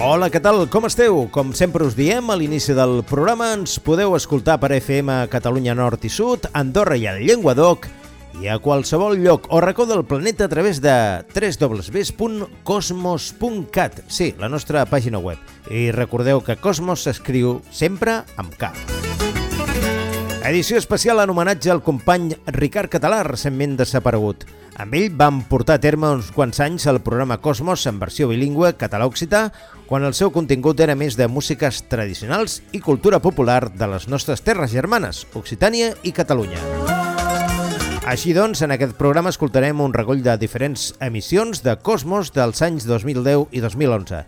Hola, què tal? Com esteu? Com sempre us diem, a l'inici del programa ens podeu escoltar per FM Catalunya Nord i Sud, Andorra i el Llenguadoc i a qualsevol lloc o racó del planeta a través de www.cosmos.cat, sí, la nostra pàgina web. I recordeu que Cosmos s'escriu sempre amb K. Edició especial en homenatge al company Ricard Català, recentment desaparegut. Amb ell vam portar a terme uns quants anys el programa Cosmos en versió bilingüe català-occità, quan el seu contingut era més de músiques tradicionals i cultura popular de les nostres terres germanes, Occitània i Catalunya. Així doncs, en aquest programa escoltarem un recoll de diferents emissions de Cosmos dels anys 2010 i 2011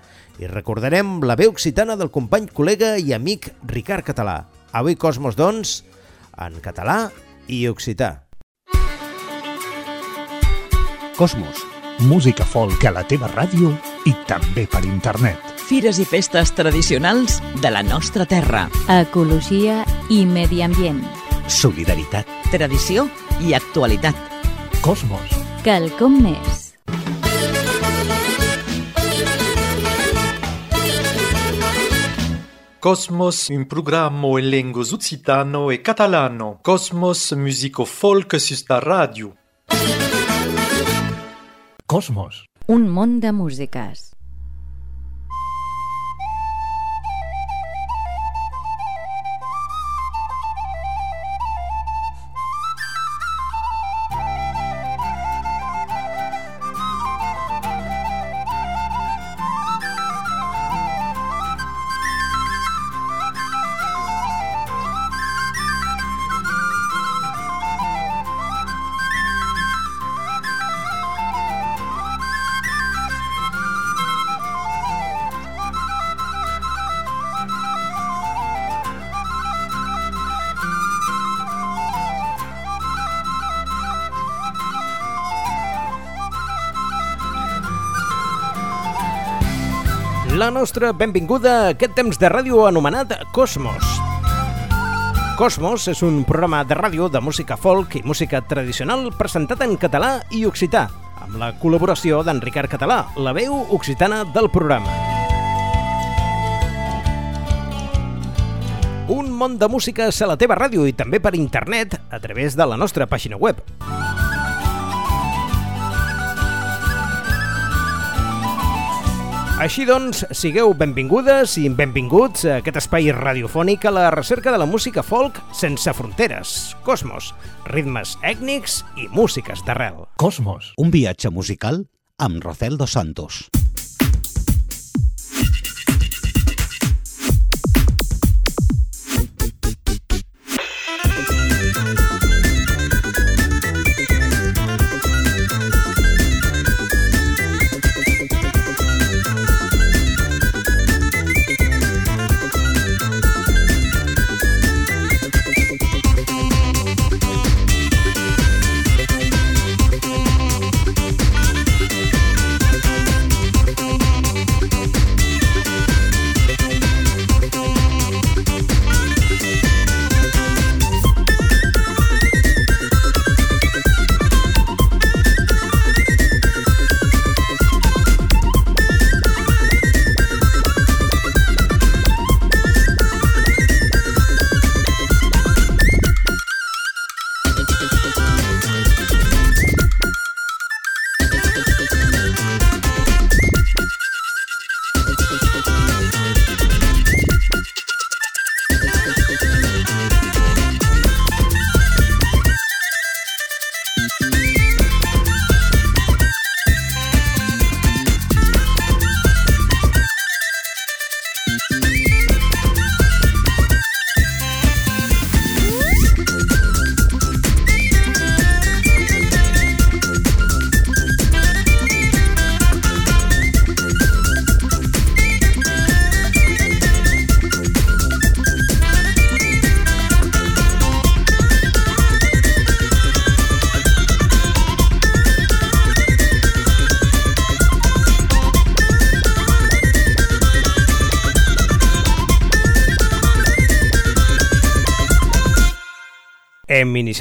i recordarem la veu occitana del company, col·lega i amic Ricard Català. Avui Cosmos, doncs, en català i occità. Cosmos, música folk a la teva ràdio i també per internet. Fires i festes tradicionals de la nostra terra. Ecologia i medi ambient. Solidaritat. Tradició i actualitat. Cosmos. Quelcom més. Cosmos, un programma in lingua occitano e catalano. Cosmos, musico folk sus la radio. Cosmos. Un món de músiques. La nostra benvinguda a aquest temps de ràdio anomenat Cosmos. Cosmos és un programa de ràdio de música folk i música tradicional presentat en català i occità, amb la col·laboració d'en Ricard Català, la veu occitana del programa. Un món de músiques a la teva ràdio i també per internet a través de la nostra pàgina web. Així doncs, sigueu benvingudes i benvinguts a aquest espai radiofònic a la recerca de la música folk sense fronteres, cosmos, ritmes ètnics i músiques d'arrel. Cosmos. Un viatge musical amb Rocel Dos Santos.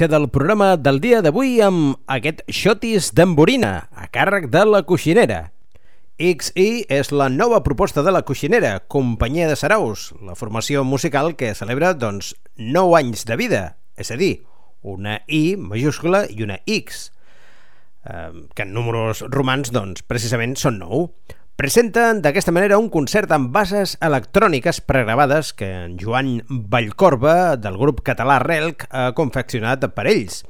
Hem iniciat el programa del dia d'avui amb aquest xotis d'emborina, a càrrec de la coixinera. XI és la nova proposta de la coixinera, companyia de Saraus, la formació musical que celebra, doncs, 9 anys de vida, és a dir, una I majúscula i una X, eh, que en números romans, doncs, precisament són 9. Presenten d'aquesta manera un concert amb bases electròniques pregravades que en Joan Vallcorba, del grup català Relc, ha confeccionat per ells.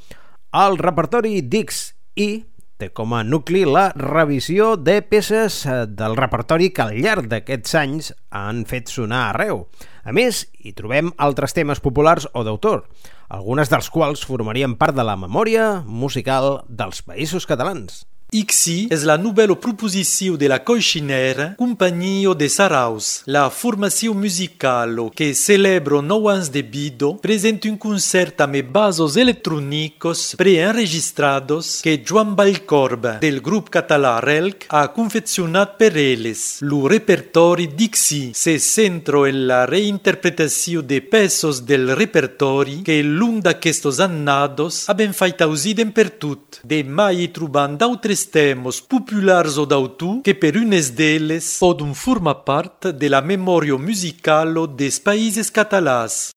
El repertori Dix i té com a nucli la revisió de peces eh, del repertori que al llarg d'aquests anys han fet sonar arreu. A més, hi trobem altres temes populars o d'autor, algunes dels quals formarien part de la memòria musical dels països catalans. Ixi es la nubelo proposicio de la Coixiner, Compagnie de Saraus, la formazione musicale che celebra Noans de Bido, presenta un concerto me basos elettronicos pre-enregistrados che Joan Balcorba del gruppo català RELC ha confezionato per eles. Lo repertorio Dixi se centro e la reinterpretazione dei pesos del repertorio che lunga questos annados abbiamo fatto usiden per tut, de mai trubando altre sistemas populares o de que per unes deles podem formar parte de la memoria musical dos países catalãs.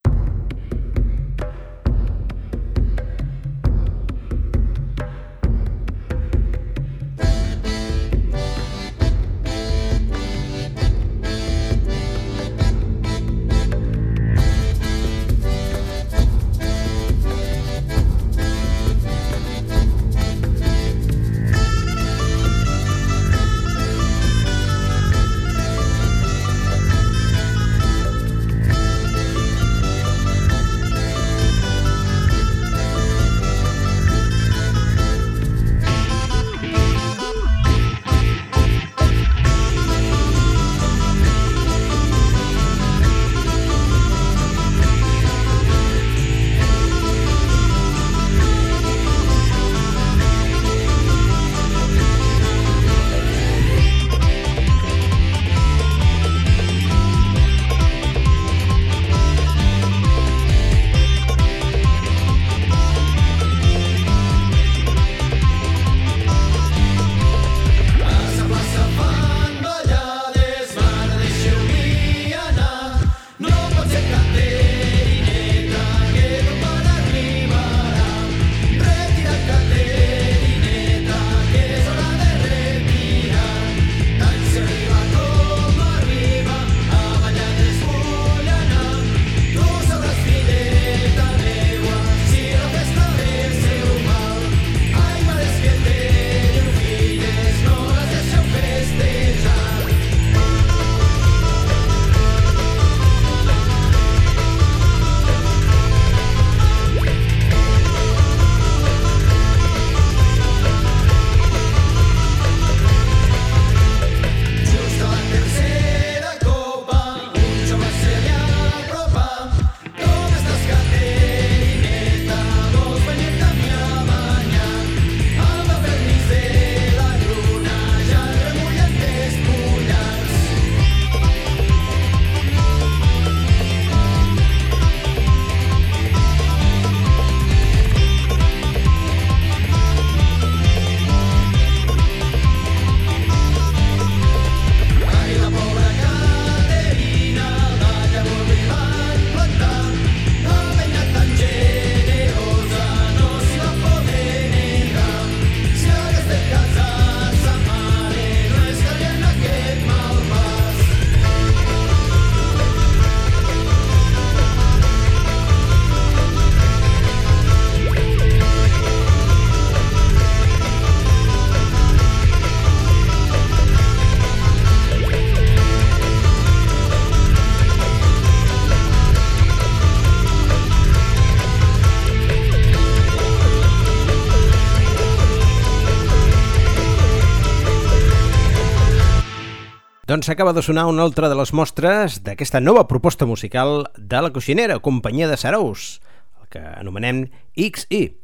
Doncs acaba de sonar una altra de les mostres d'aquesta nova proposta musical de la coixinera, companyia de Saraus, el que anomenem XI,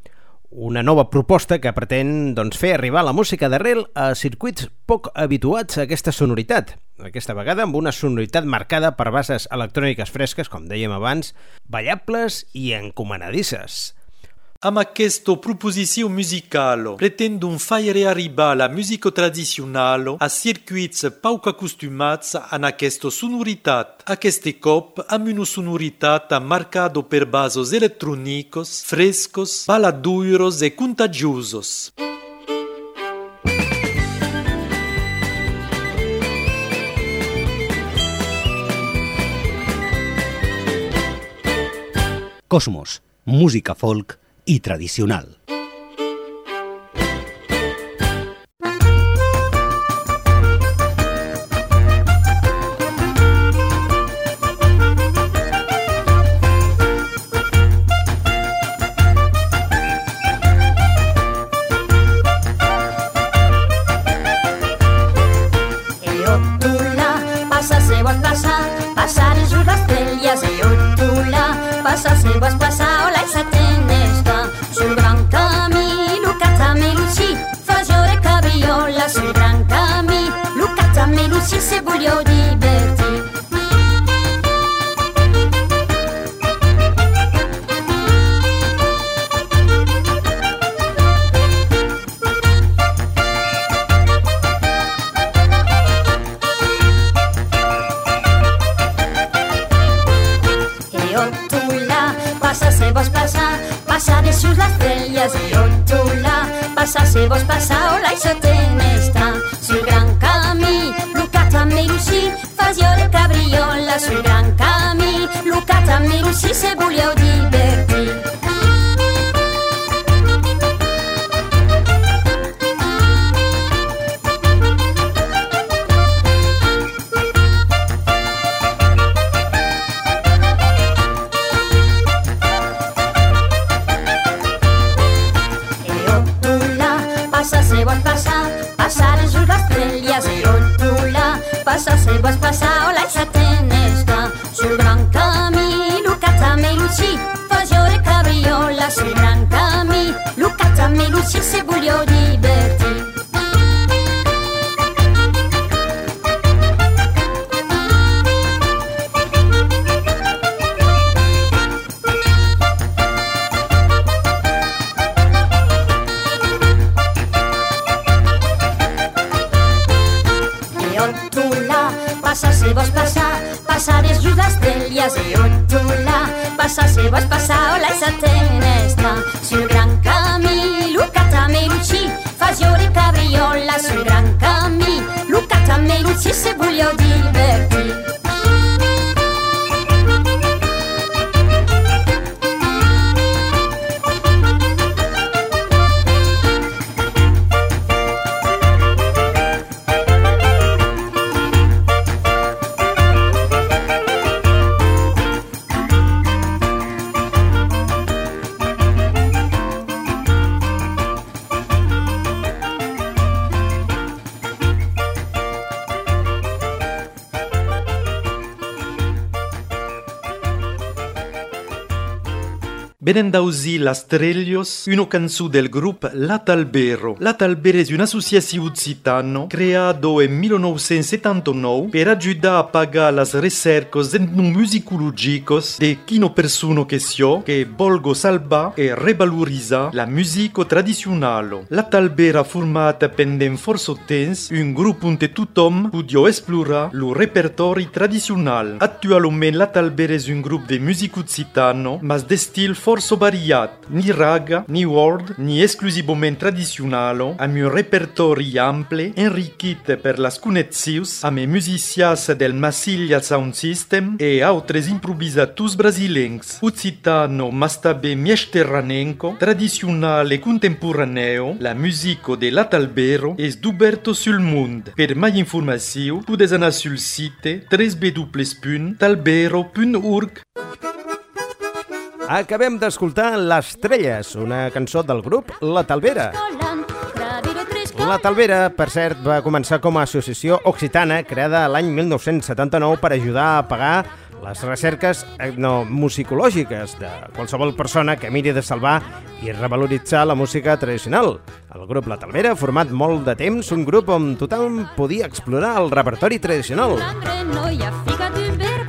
una nova proposta que pretén doncs, fer arribar la música d'arrel a circuits poc habituats a aquesta sonoritat, aquesta vegada amb una sonoritat marcada per bases electròniques fresques, com dèiem abans, ballables i encomanadisses. amb aquesta proposició musical pretendum faire arribar la musica tradicional a circuits pauc acostumats en aquesta sonoritat. Aquest cop amb una sonoritat marcada per basos electrònicos, frescos, baladuros e contagiosos. Cosmos, música folk, y tradicional. se sebulhou de steglia, e ottula, passa se vos passa, la sa tenesta, sul gran cami, Lucata Meluci, fagiore cabriola, sul gran cami, Lucata Meluci, se voglio diverti. benendauzi la Strelios, una canzone del gruppo La Talbero. La Talbero è un'associazione occitana creata in 1979 per aiutare a pagare le ricerche etnomusicologiche di chi non persona che so che volgo salva e revalorizzare la musica tradizionale. La Talbera formata pendente forso temps, un gruppo di un tutom pudio esplorare il repertorio tradizionale. Attualmente la Talbera è un gruppo di musica occitano, ma di stile forse sobargliato né raga, né word, ni esclusivamente tradizionale, a mio repertorio ampio, enrichito per la conexions a me musicias del Massilia Sound System et e altres improvvisatus brasilenses, uccitano mastabe miesterranenco, tradizionale contemporaneo, la musico de Latalbero es duberto sul mund. Per mai informazioni, podes anar sul site www.talbero.org. Acabem d'escoltar Les Trelles, una cançó del grup La Talbera. La Talbera, per cert, va començar com a associació occitana creada l'any 1979 per ajudar a pagar les recerques etnomusicològiques de qualsevol persona que miri de salvar i revaloritzar la música tradicional. El grup La Talbera ha format molt de temps un grup on tothom podia explorar el repertori tradicional.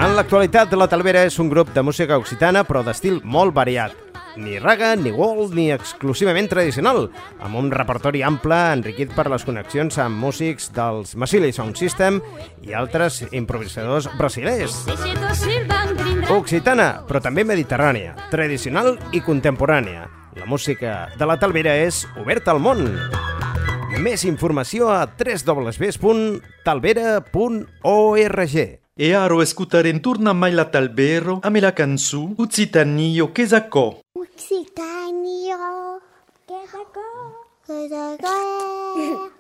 En l'actualitat, la Talvera és un grup de música occitana però d'estil molt variat. Ni raga, ni wall, ni exclusivament tradicional, amb un repertori ample enriquit per les connexions amb músics dels Massili Sound System i altres improvisadors brasilers. Occitana, però també mediterrània, tradicional i contemporània. La música de la Talvera és oberta al món. Més informació a www.talvera.org. e aro escutarentturna mai la talbero ame la canzu Ucitanio che sacò. Ucitanio che sacò. Che sacò.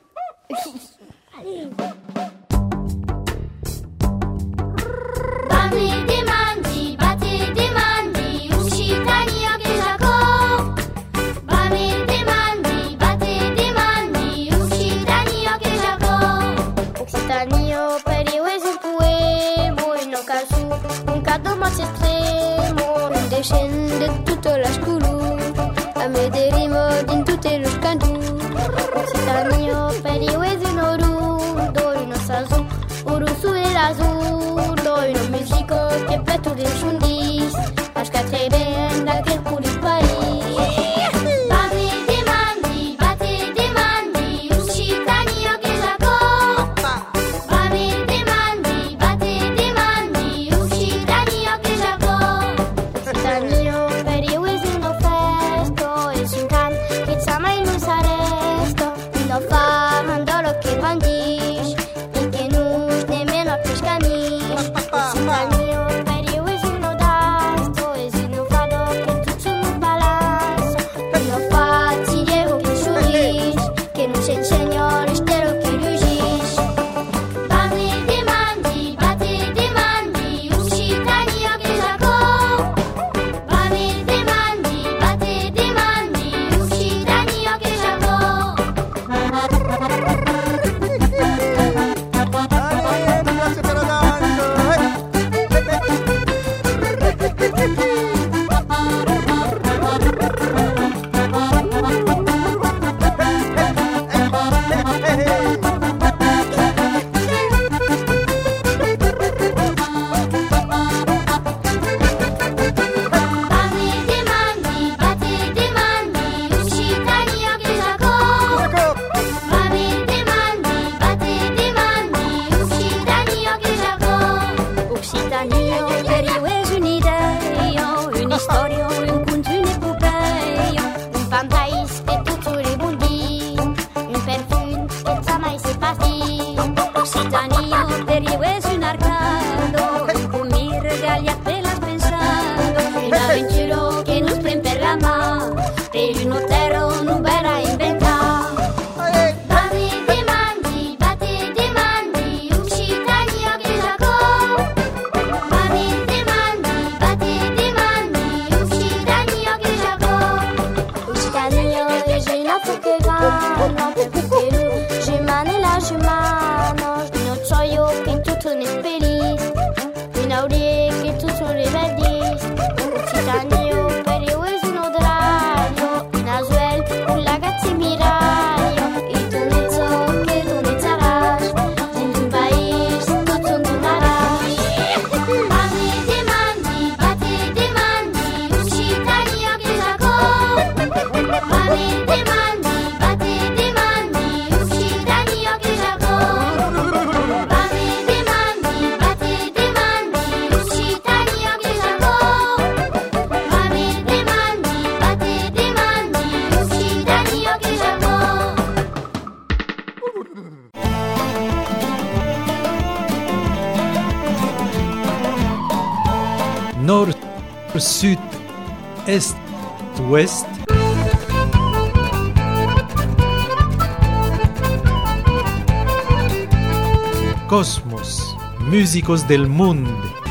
Asturias un cosmos, músicos del mundo.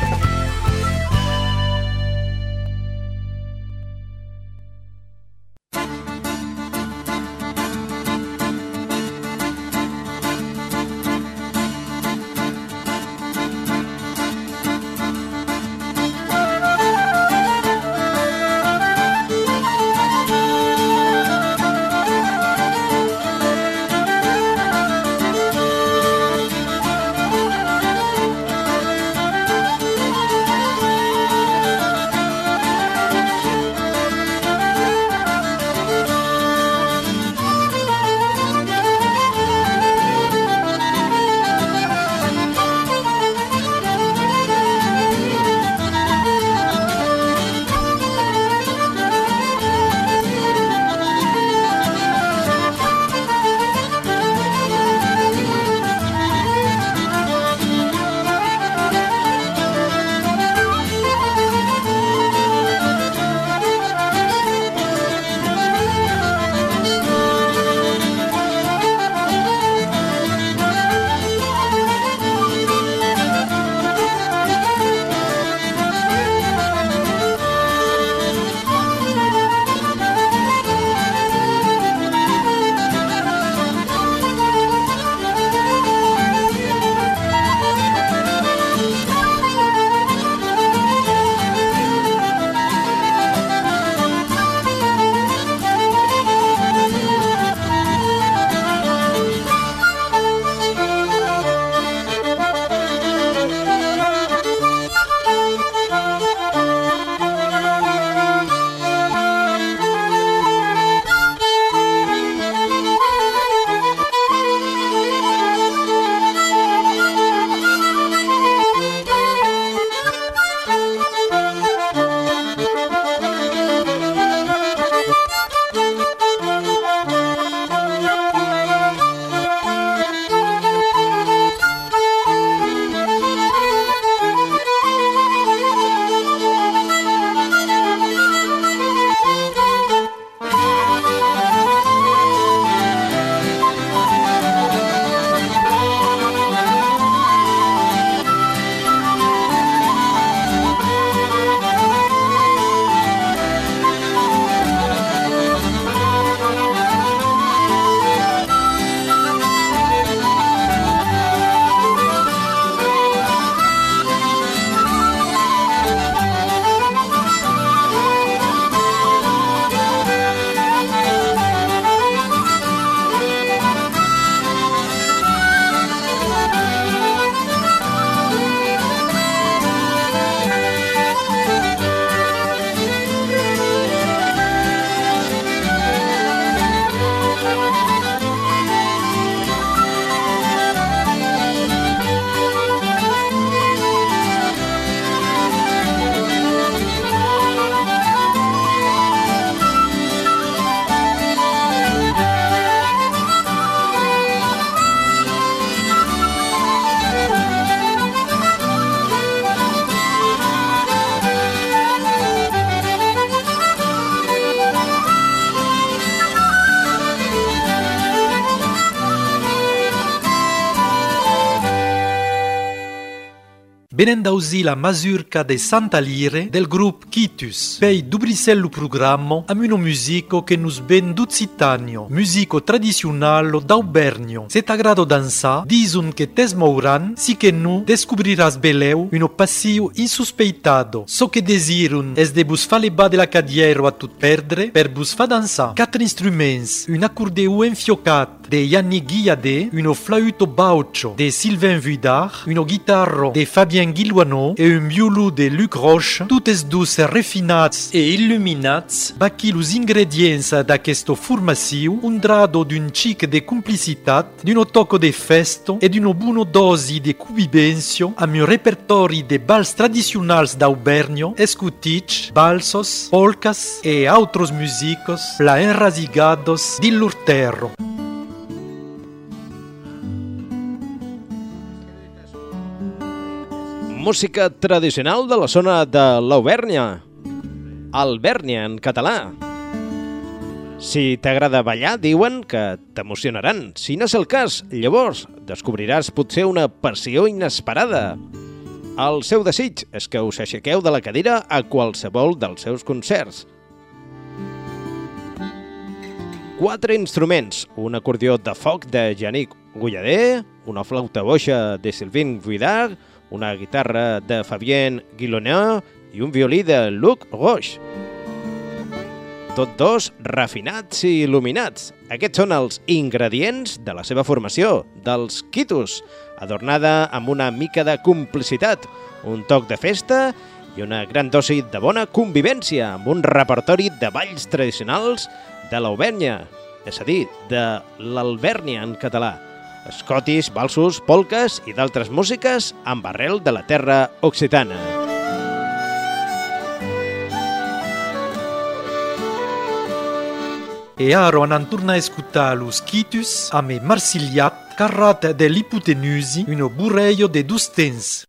Santa Lire del grup Kitus. Pei dubrisel programma am uno musico che nus ben duzitanio, musico tradizionale d'Aubernio. Se t'agrado dansa, disun che tes mouran, si che nu descubriras beleu uno passio insuspeitado. So che desirun es de bus fa le ba de la cadiero a tut perdre, per bus fa dansa. Quatre instruments, un accordeu enfiocat de Yannick Guillade, uno flauto baucho de Sylvain Vuidard, uno guitarro de Fabien Guillouano e un violu de Luc Roche, tutes dus refinats e illuminats, baqui los ingredients d'aquesto formatiu, un drado d'un chic de complicitat, d'un tocco de festo e d'uno buono dosi de cubibencio am un repertori de bals tradicionals d'Aubernio, escutic, balsos, polcas e outros musicos pla enrasigados dill'ur terro. Música tradicional de la zona de l'Aubèrnia. Albèrnia, en català. Si t'agrada ballar, diuen que t'emocionaran. Si no és el cas, llavors descobriràs potser una passió inesperada. El seu desig és que us aixequeu de la cadira a qualsevol dels seus concerts. Quatre instruments, un acordió de foc de Yannick Gullader, una flauta boixa de Sylvain Vuidard, una guitarra de Fabien Guilonneau i un violí de Luc Roche. Tots dos refinats i il·luminats. Aquests són els ingredients de la seva formació, dels Quitus, adornada amb una mica de complicitat, un toc de festa i una gran dosi de bona convivència amb un repertori de balls tradicionals de l'Aubènia, és a dir, de l'Albèrnia en català escotis, valsos, polques i d'altres músiques amb arrel de la terra occitana. E aro an torna a escutar los Quitus a me Marsigliat, carrat de l'ipotenusi, uno burreio de dus temps.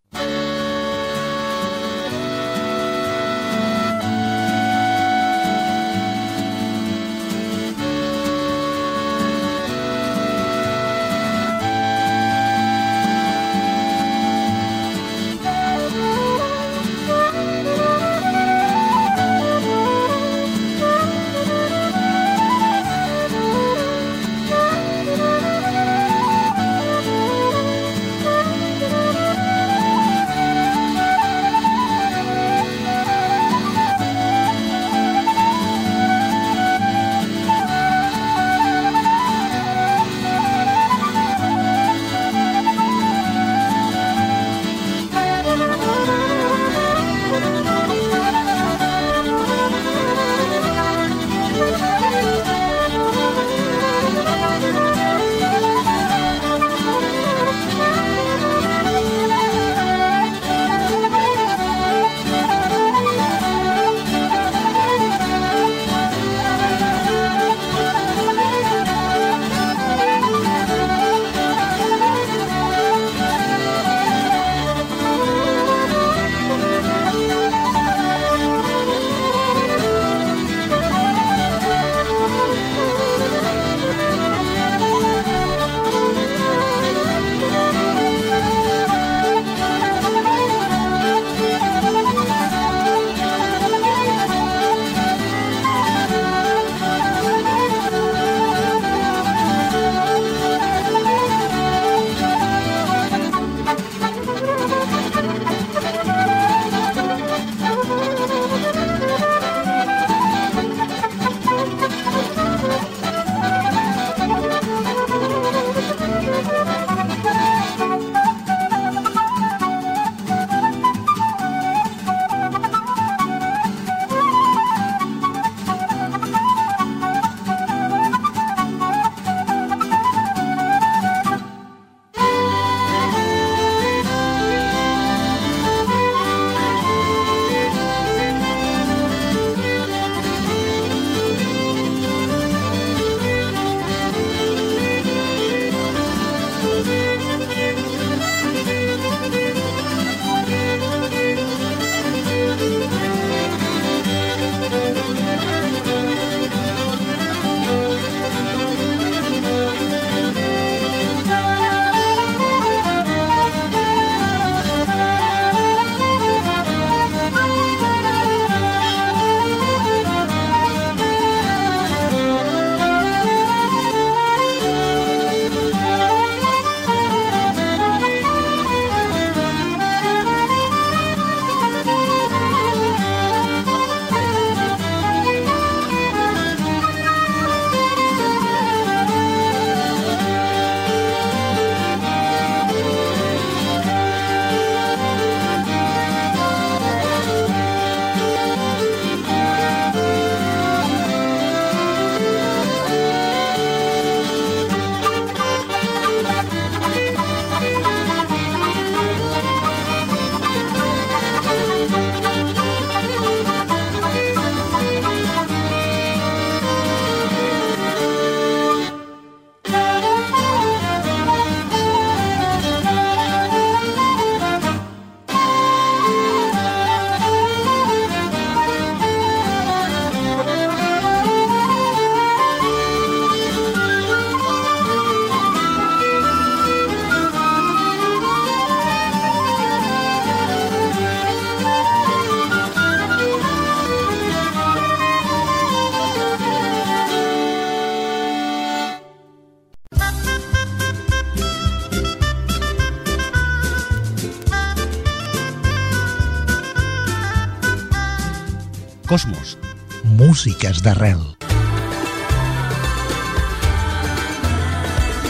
Músiques d'arrel.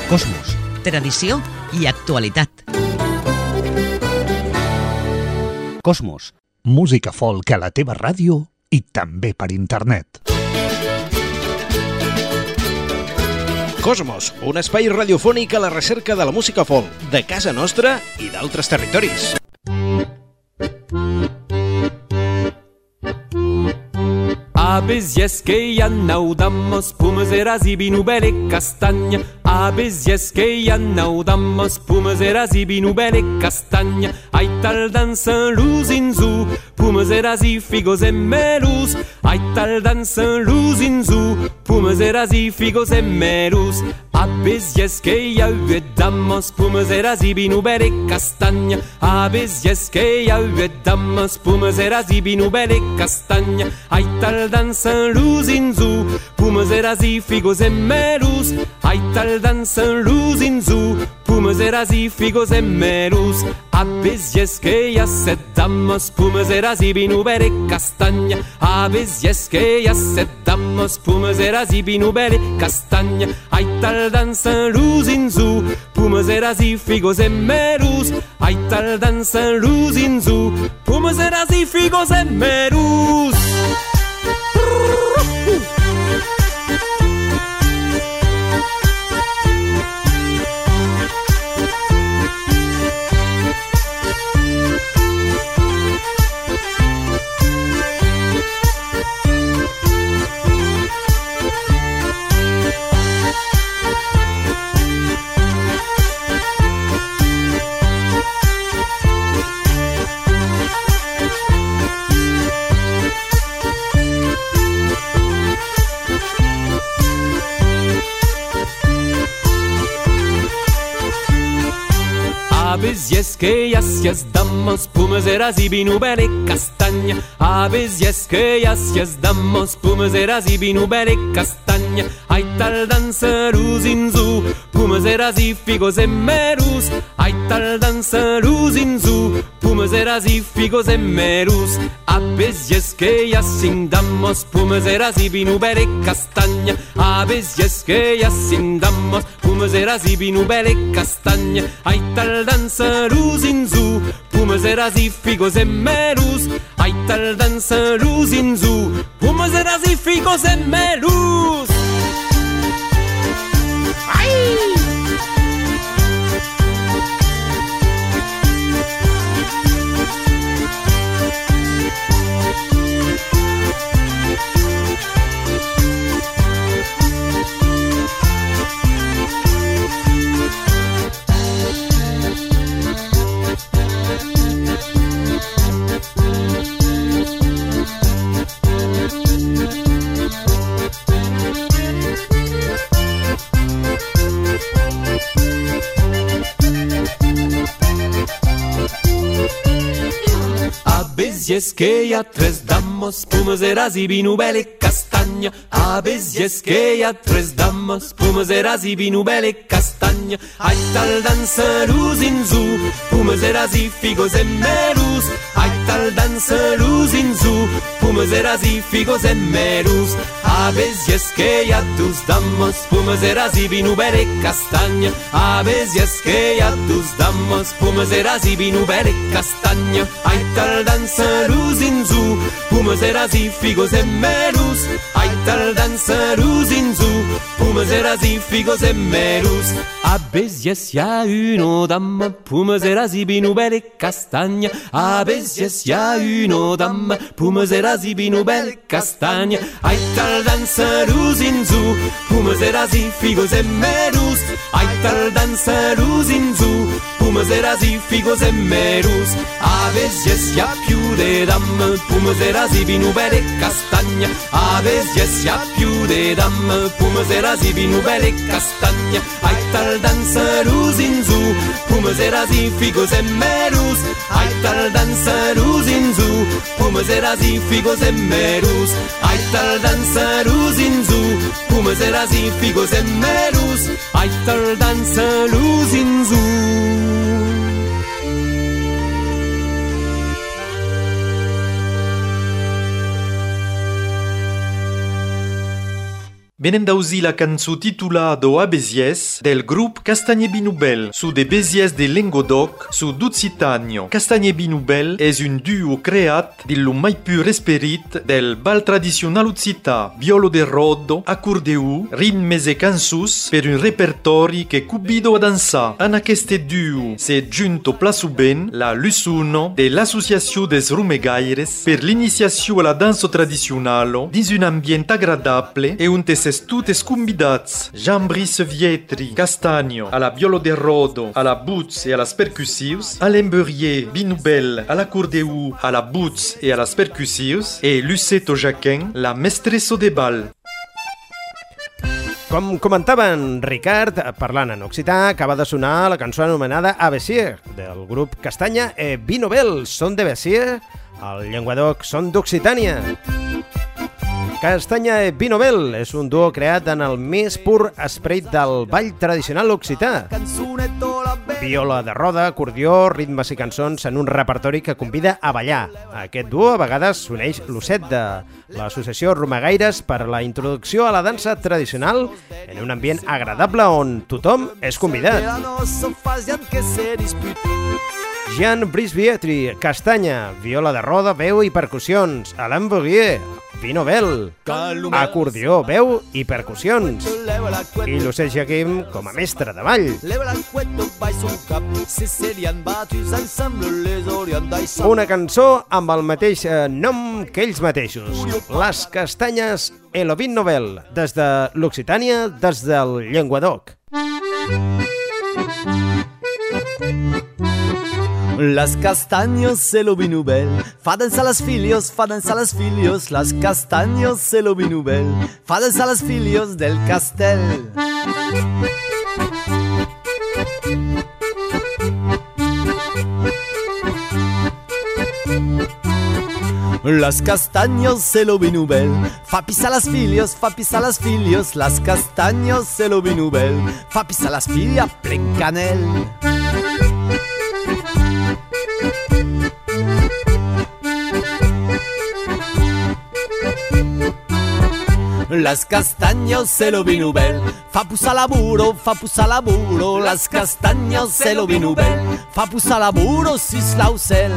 Cosmos. Tradició i actualitat. Cosmos. Música folk a la teva ràdio i també per internet. Cosmos, un espai radiofònic a la recerca de la música folk, de casa nostra i d'altres territoris. A Béziers che annaudammo spume se rasi binubele castagna A Béziers che annaudammo spume se rasi binubele castagna Ai tal dansan luz in zu pume se rasi figos e melus Ai tal dansan luz in zu pume se rasi figos e melus A Béziers che auedammo spume se rasi binubele castagna A Béziers che auedammo spume se rasi binubele castagna Ai tal danza dança luzinzu, pumas eras e figos e meros. Ai tal dança luzinzu, pumas eras e figos e meros. Aves esqueias, sete damas, pumas eras e binubere castanha. Aves esqueias, sete damas, pumas eras e binubere castanha. Ai tal dança luzinzu, pumas eras e figos e meros. Ai tal dança luzinzu, pumas eras e figos e. Uhul! Abysjes, que jasjes, damos pumes, eras i vino bene castanya. Abysjes, que jasjes, damas, pumes, eras i vino bene castanya. Ai tal zoo. Pumas, eras e figos e tal dansa luzinzu. in Pumas, eras e figos e meros Aves e esqueias indamos Pumas, eras e vino bere castanha Aves Pumas, tal dansa luzinzu. in Pumas, eras e figos e tal dansa luzinzu. in Pumas, eras figos Abesieskeia, tres damos, pumas erasi, binubele, castagna. Abesieskeia, tres damos, pumas erasi, binubele, castagna. Aital danza luz in zu, pumas erasi, figos e melus. Aital danza luz in zu, Pumes figos en merus Aves y esquella tus damos. Pumes eras y vinuber castaña Aves y esquella tus damos. Pumes eras y vinuber y castaña Hay tal danza luz in zu. Pumes eras figos en merus Hay tal danza luz in zu. Pumes eras figos en merus Aves y esquella uno dama Pumes eras y vinuber y castaña Aves y esquella uno dama Pumes i vinobel bel castanya. Ai, tardans, cerús, pumas pomeseres i figos e merus. Ai, tardans, cerús, inzú, Pumăzerazi, figoze merus Aveți gesia più de dammă Pumăzerazi, vinu bere castagna Aveți gesia più de dammă Pumăzerazi, vinu bere castagna Ai tal dansă ruzinzu Pumăzerazi, figoze merus Ai tal dansă ruzinzu figos figoze merus Ai tal dansă ruzinzu Pumăzerazi, figoze merus Ai tal dansă ruzinzu Venem d'audir la cançó titulado A Béziers del grup Castagné Binoubel, su de Béziers de Lengodoc, su d'Occitanio. Castagné Binoubel és un duo creat dillo mai pur esperit del bal tradicional occità, violo de rodo, accordeu, ritmes e cançons per un repertori che cubido a dansar. En aquest duo s'è giunto plaço ben la Lusuno de l'Associació des Rumegaires per l'iniciació a la dansa tradicionale dins un ambient agradable e on ses tutes convidats Jean-Brice Vietri, Castagno, a la violo de rodo, a la boots e a las percussius, Alain Beurier, Binoubel, a l'accordeu, a la boots e a las percussius, e Luceto Jacquin, la mestresso de bal. Com comentava en Ricard, parlant en occità, acaba de sonar la cançó anomenada A Bessier, del grup Castanya e Vinobel, són de Bessier, el llenguadoc són d'Occitània. Castanya e Vinobel és un duo creat en el més pur esperit del ball tradicional occità. Viola de roda, acordió, ritmes i cançons en un repertori que convida a ballar. Aquest duo a vegades s'uneix l'osset de l'Associació Romegaires per la introducció a la dansa tradicional en un ambient agradable on tothom és convidat. Jean Brisbietri, castanya, viola de roda, veu i percussions. Alain Bourrier, Vinobel, acordió, veu i percussions. I Lucet Jaquim com a mestre de ball. Una cançó amb el mateix eh, nom que ells mateixos. Les castanyes Elovin Novel, des de l'Occitània, des del Llenguadoc. Las castaños se lo vinubel, faden a las filios, faden a las filios, las castaños se lo vinubel, faden a las filios del castel. Las castaños se lo vinubel, fa pisar las filios, fa pisar las filios, las castaños se lo vinubel, fa pisar las filias plen Las castañas se lo vino bel, fa pusa laburo, fa pusa laburo, las castañas se lo vino bel, fa pusa laburo, sislausel.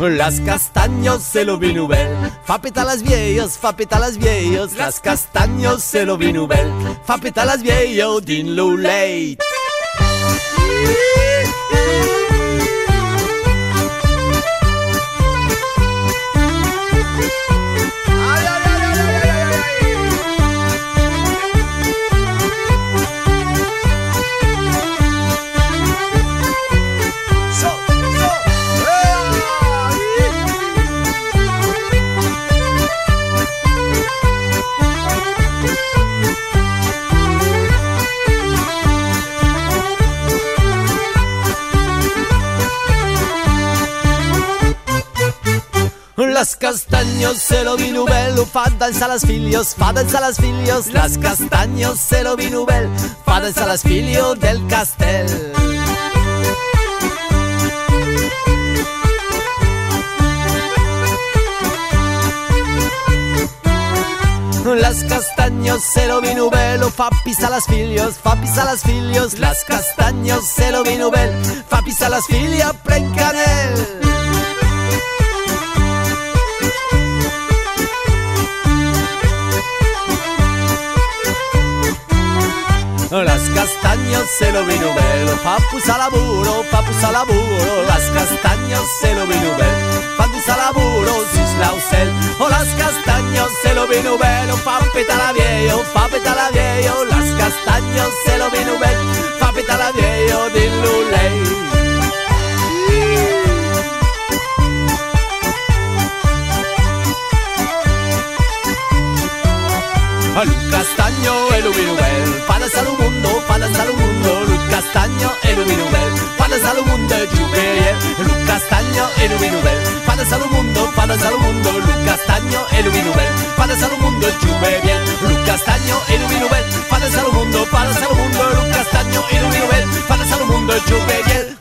Las castañas se lo vino bel, fa petar las viejas, fa petar las viejas, las castañas se lo vino bel, fa petar las viejas, din lo. Thank you. Castaños se lo vinubel, fa dansa las filios, fa dansa las filios, las castaños se lo vinubel, fa dansa las filios del castel. Las castaños se lo vinubel, fa pisa las filios, fa pisa las filios, las castaños se lo vinubel, fa pisa las filias pren Las castaños se lo vinubel, fa pusa laburo, fa pusa laburo, las castaños se lo vinubel, fa pusa laburo, sis lausel, o las castaños se lo vinubel, fa peta la viejo, fa peta la viejo, las castaños se lo vinubel, fa peta la viejo, din Luke Castaño, el Uminubel, para mundo, para el mundo, Castaño, el Uminubel, para el mundo, Castaño, el Uminubel, para para el mundo, para el mundo, Castaño, el para para mundo, el para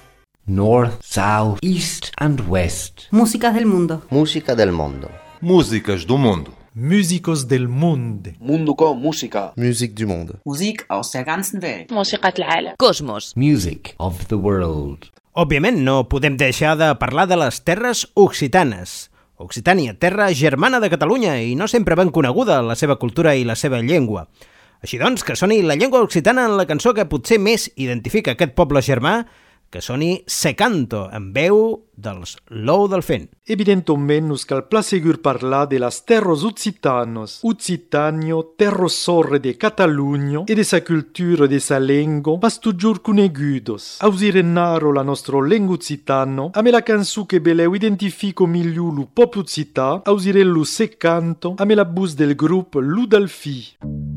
North, South, East and West. Músicas del mundo. Música del mundo. Músicas do mundo. Músicos del mundo. Mundo com música. Musik du Monde. Musik aus der ganzen Welt. موسيقى العالم. Cosmos. Music of the world. Òbviament, no podem deixar de parlar de les terres occitanes. Occitània, terra germana de Catalunya i no sempre ben coneguda la seva cultura i la seva llengua. Així doncs, que soni la llengua occitana en la cançó que potser més identifica aquest poble germà, que soni Secanto, en veu dels Lou del Fent. Evidentement nos cal plasegur parlar de las terros occitanos. Occitanio, terro sorre de Catalugno e de sa cultura de sa lingua, pas toujours conegudos. Ausire naro la nostra lingua occitano, a me la che beleu identifico migliu lu pop occità, ausire lu Secanto, a me la bus del gruppo Ludalfi.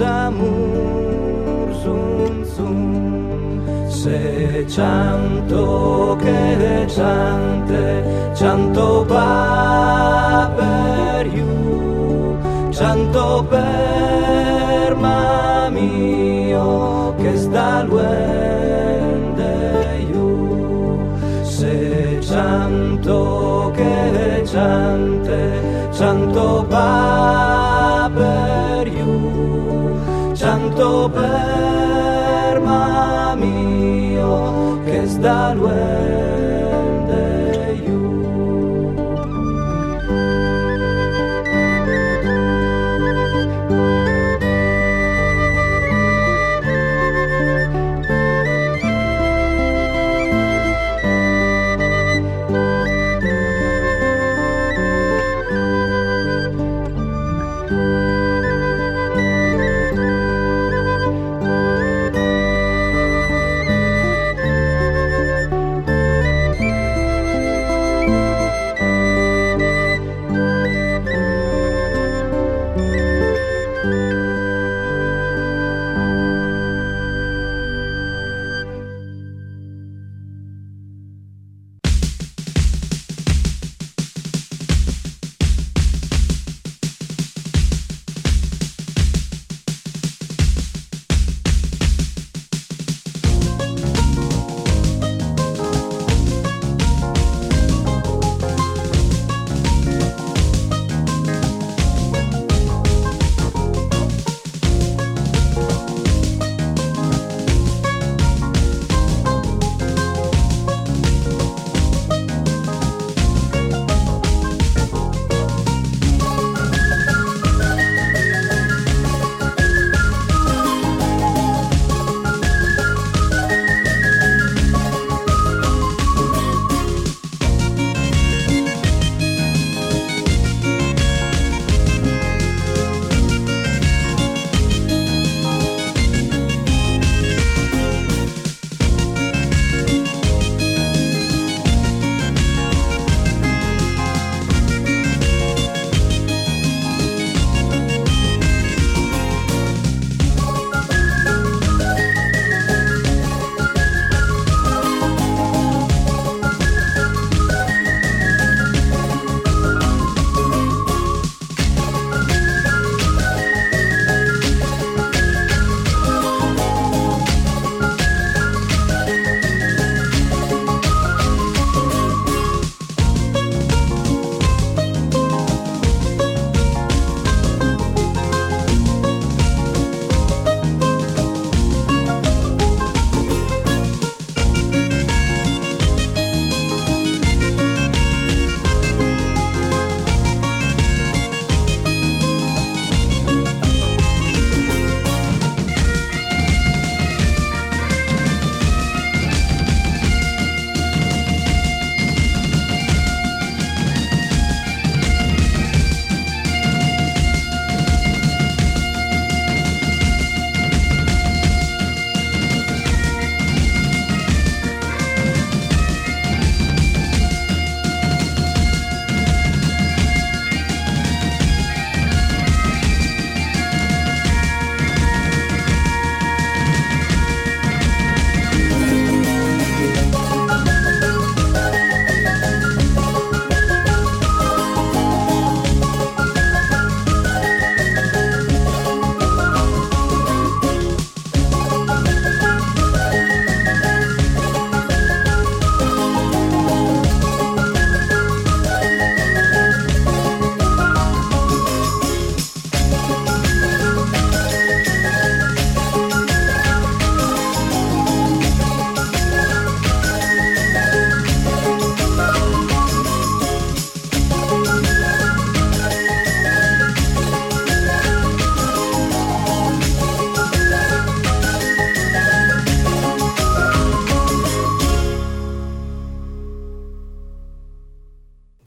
Amors un sun se canto che cante canto va per you canto per ma mio che sta luende you. Se canto che cante canto per mio che sta luende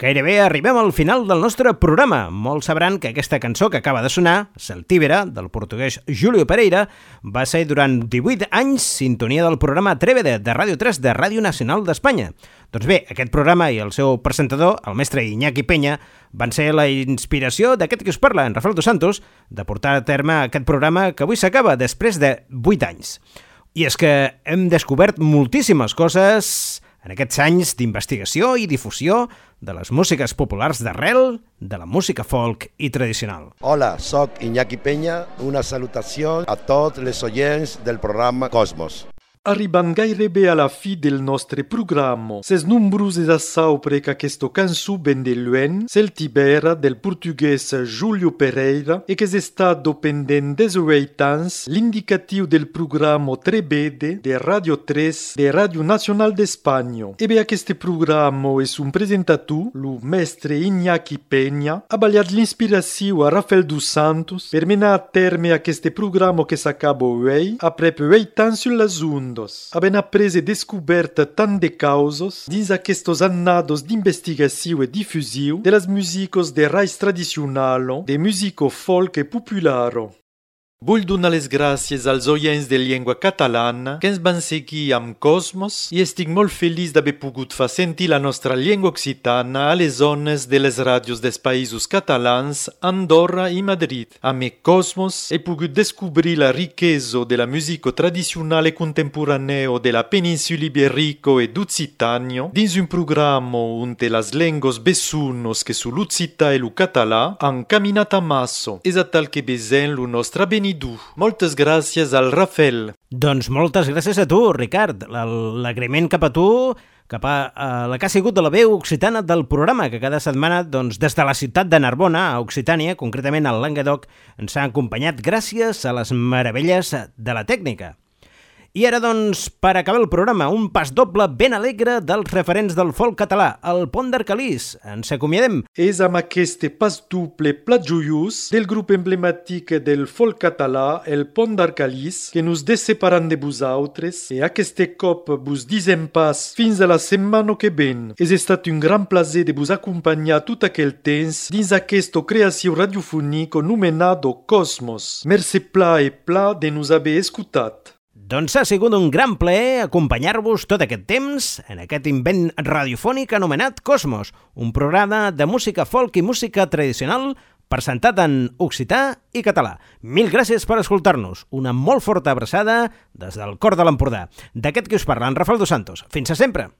Gairebé arribem al final del nostre programa. Molts sabran que aquesta cançó que acaba de sonar, Celtíbera, del portuguès Julio Pereira, va ser durant 18 anys sintonia del programa Trevede de Ràdio 3 de Ràdio Nacional d'Espanya. Doncs bé, aquest programa i el seu presentador, el mestre Iñaki Penya, van ser la inspiració d'aquest que us parla, en Rafael Dos Santos, de portar a terme aquest programa que avui s'acaba després de 8 anys. I és que hem descobert moltíssimes coses en aquests anys d'investigació i difusió de les músiques populars d'arrel, de la música folk i tradicional. Hola, sóc Iñaki Peña, una salutació a tots les oients del programa Cosmos. Arribangairebbe alla fine del nostro programma. Se snombrose assaupre preca questo canzu ben dell'UEN, sel tibera del portoghese Giulio Pereira e che è stato pendente 18 anni l'indicativo del programma Trebede de Radio 3 de Radio Nacional de Spagna. Ebbe a questo programma è un presentatu, lo mestre Iñaki Peña, ha bagliato l'inspirazione a Rafael dos Santos per menare a termine a questo programma che s'accaba uei, a proprio 8 anni sulla zona. Haben apprese descoberta tant de causos dins aquestos annados d'investigació e difusió de las músicos de raiz tradicionalo, de musico folk e popularo. Donar les gràcies als oients de llengua catalana que ens van seguir amb Cosmos i estic molt feliç d'haver pogut fer sentir la nostra llengua occitana a les zones de les ràdios dels països catalans, Andorra i Madrid. Amb Cosmos he pogut descobrir la riquesa de la música tradicional e contemporanea de la península iberico e d'Occitanio dins un programma on les llengües bessunos que su l'Occità e lo català han caminat a masso. És a tal que besem lo nostre benissimo Benidú. Moltes gràcies al Rafael. Doncs moltes gràcies a tu, Ricard. L'agraïment cap a tu, cap a, a la que ha sigut de la veu occitana del programa, que cada setmana, doncs, des de la ciutat de Narbona, a Occitània, concretament al Languedoc, ens ha acompanyat gràcies a les meravelles de la tècnica. I ara, doncs, per acabar el programa, un pas doble ben alegre dels referents del folk català, el Pont d'Arcalís. Ens acomiadem. És amb aquest pas doble plat joiós del grup emblemàtic del folk català, el Pont d'Arcalís, que nos deseparan de vosaltres i aquest cop vos disem pas fins a la setmana que ven. És estat un gran plaer de vos acompanyar tot aquell temps dins aquesta creació radiofònica nomenada Cosmos. Merci pla i pla de nos haver escutat. Doncs ha sigut un gran plaer acompanyar-vos tot aquest temps en aquest invent radiofònic anomenat Cosmos, un programa de música folk i música tradicional presentat en occità i català. Mil gràcies per escoltar-nos. Una molt forta abraçada des del cor de l'Empordà. D'aquest que us parla, en Rafael Dos Santos. Fins a sempre.